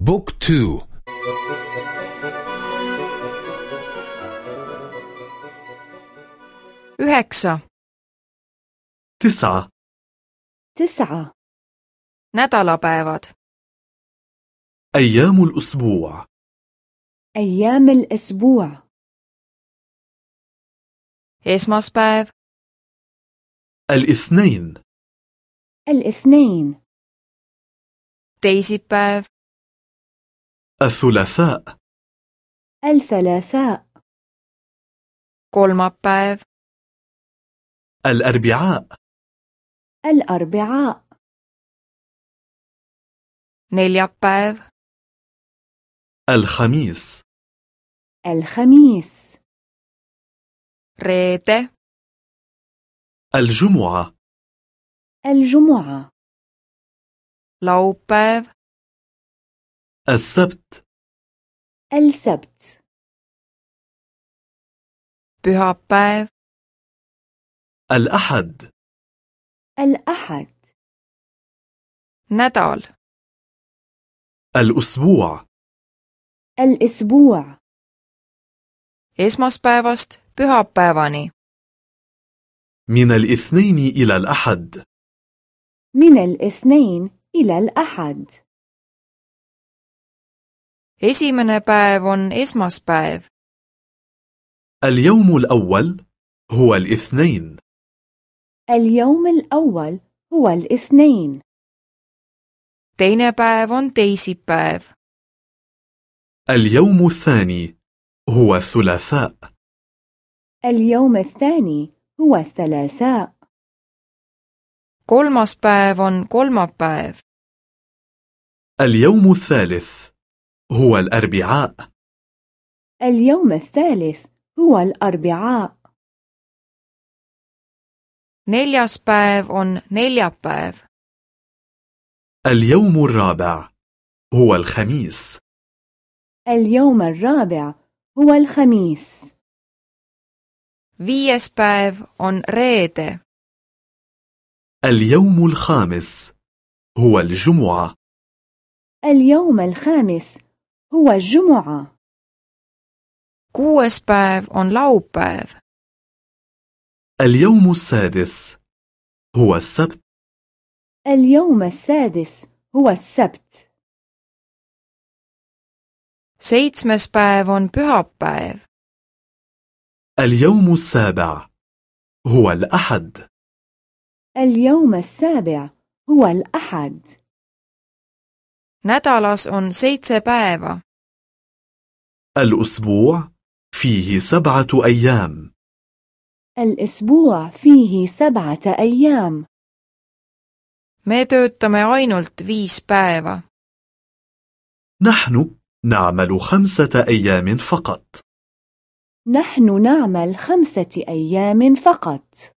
بوك تو. üheksa تسعة. تسعة. nädalapäevad أيام الأسبوع. أيام الأسبوع. Esmaspäev. الإثنين. الإثنين. Teisipäev. الثلاثاء. الثلاثاء. Kolmapäev. الأربعاء. الأربعاء. Neljapäev. الخميس. الخميس. Reede. الجمعة. الجمعة. Laupäev. السبت. السبت. pühapäev الأحد. الأحد. nädal الأسبوع. الأسبوع. esmaspäevast pühapäevani من الاثنين إلى الأحد. من الاثنين إلى الأحد. Esimene päev on esmaspäev. اليوم الأول هو الاثنين. اليوم الأول هو الاثنين. Teine päev on teisipäev. اليوم الثاني هو الثلاثاء. اليوم الثاني هو الثلاثاء. Kolmas päev on kolmapäev. اليوم الثالث هو الأربعاء. اليوم الثالث هو الأربعاء. Neljas päev on neljapäev. اليوم الرابع هو الخميس. اليوم الرابع هو الخميس. Viies päev on reede. اليوم الخامس هو الجمعة. اليوم الخامس هو الجمعة kuues päev on laupäev. اليوم السادس. هو السبت. اليوم السادس هو السبت. Seitsmes päev on pühapäev. اليوم السابع. هو الأحد. اليوم السابع هو الأحد. Nädalas on seitse päeva. الأسبوع فيه سبعة أيام. الأسبوع فيه سبعة أيام. Me töötame ainult viis päeva. نحن نعمل خمسة أيام فقط. نحن نعمل خمسة أيام فقط.